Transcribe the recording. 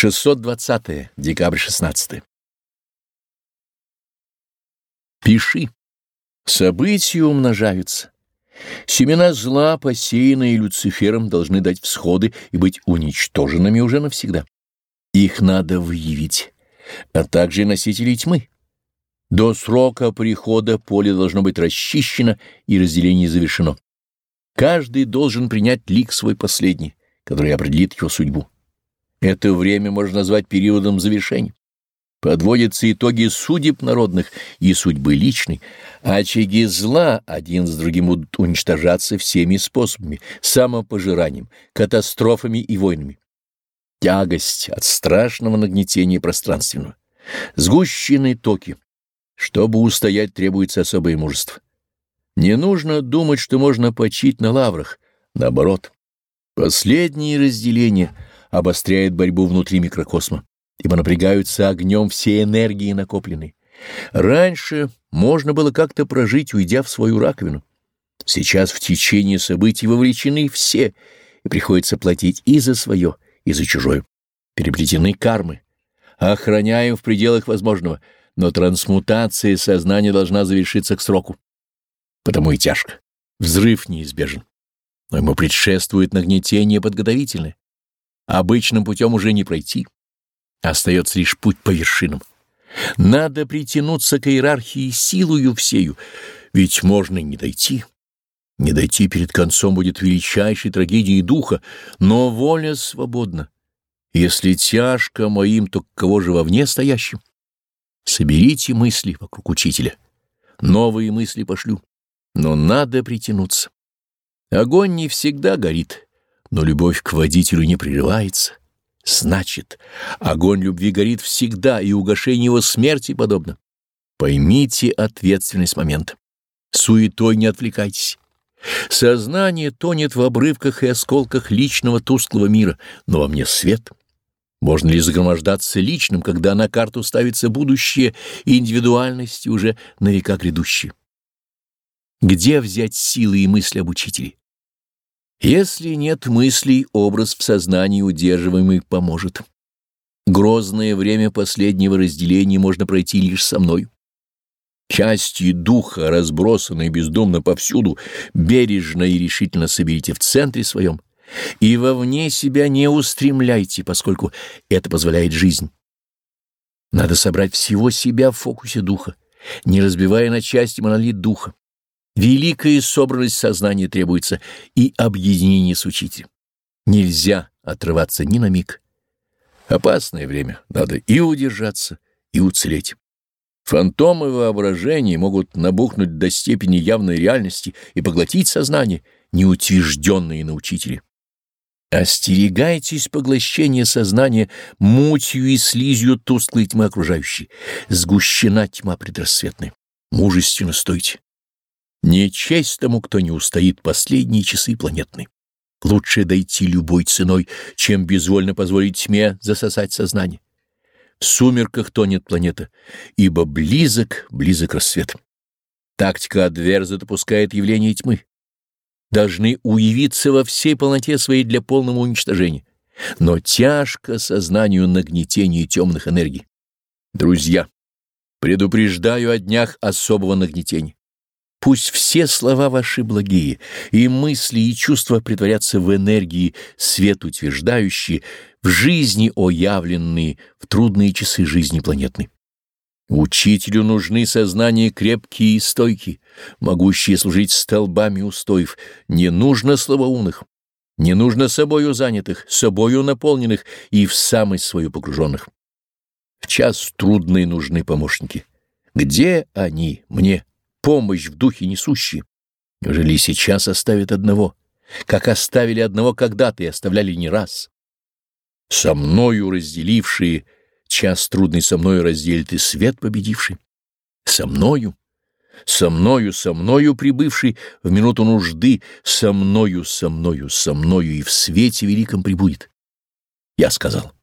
620 декабрь 16 Пиши. События умножаются. Семена зла, посеянные Люцифером, должны дать всходы и быть уничтоженными уже навсегда. Их надо выявить, а также носителей тьмы. До срока прихода поле должно быть расчищено и разделение завершено. Каждый должен принять лик свой последний, который определит его судьбу. Это время можно назвать периодом завершения. Подводятся итоги судеб народных и судьбы личной, очаги зла один с другим будут уничтожаться всеми способами, самопожиранием, катастрофами и войнами. Тягость от страшного нагнетения пространственного, сгущенные токи. Чтобы устоять, требуется особое мужество. Не нужно думать, что можно почить на лаврах. Наоборот, последние разделения — обостряет борьбу внутри микрокосма, ибо напрягаются огнем все энергии накопленные. Раньше можно было как-то прожить, уйдя в свою раковину. Сейчас в течение событий вовлечены все, и приходится платить и за свое, и за чужое. Переплетены кармы. Охраняем в пределах возможного, но трансмутация сознания должна завершиться к сроку. Потому и тяжко. Взрыв неизбежен. Но ему предшествует нагнетение подготовительное. Обычным путем уже не пройти. Остается лишь путь по вершинам. Надо притянуться к иерархии силою всею, ведь можно не дойти. Не дойти перед концом будет величайшей трагедией духа, но воля свободна. Если тяжко моим, то кого же вовне стоящим? Соберите мысли вокруг учителя. Новые мысли пошлю, но надо притянуться. Огонь не всегда горит, но любовь к водителю не прерывается. Значит, огонь любви горит всегда, и угошение его смерти подобно. Поймите ответственность момента. Суетой не отвлекайтесь. Сознание тонет в обрывках и осколках личного тусклого мира, но во мне свет. Можно ли загромождаться личным, когда на карту ставится будущее и индивидуальности уже на века грядущие? Где взять силы и мысли об учителе? Если нет мыслей, образ в сознании удерживаемый поможет. Грозное время последнего разделения можно пройти лишь со мною. Части духа, разбросанные бездумно повсюду, бережно и решительно соберите в центре своем, и вовне себя не устремляйте, поскольку это позволяет жизнь. Надо собрать всего себя в фокусе духа, не разбивая на части монолит духа. Великая собранность сознания требуется и объединение с учителем. Нельзя отрываться ни на миг. Опасное время, надо и удержаться, и уцелеть. Фантомы воображения могут набухнуть до степени явной реальности и поглотить сознание, неутвержденное на учителе. Остерегайтесь поглощения сознания мутью и слизью тусклой тьмы окружающей. Сгущена тьма предрассветная. Мужественно стойте. Не честь тому, кто не устоит последние часы планетной. Лучше дойти любой ценой, чем безвольно позволить тьме засосать сознание. В сумерках тонет планета, ибо близок, близок рассвет. Тактика адверза допускает явление тьмы. Должны уявиться во всей полноте своей для полного уничтожения. Но тяжко сознанию нагнетения темных энергий. Друзья, предупреждаю о днях особого нагнетения. Пусть все слова ваши благие, и мысли, и чувства притворятся в энергии, свет утверждающие, в жизни оявленные в трудные часы жизни планетной. Учителю нужны сознания крепкие и стойкие, могущие служить столбами устоев. Не нужно слабоумных, не нужно собою занятых, собою наполненных и в самость свою погруженных. В час трудные нужны помощники. Где они мне? Помощь в духе несущие. Неужели сейчас оставят одного, как оставили одного когда-то и оставляли не раз? Со мною разделившие, час трудный со мною разделит и свет победивший. Со мною, со мною, со мною прибывший в минуту нужды, со мною, со мною, со мною и в свете великом прибудет. Я сказал.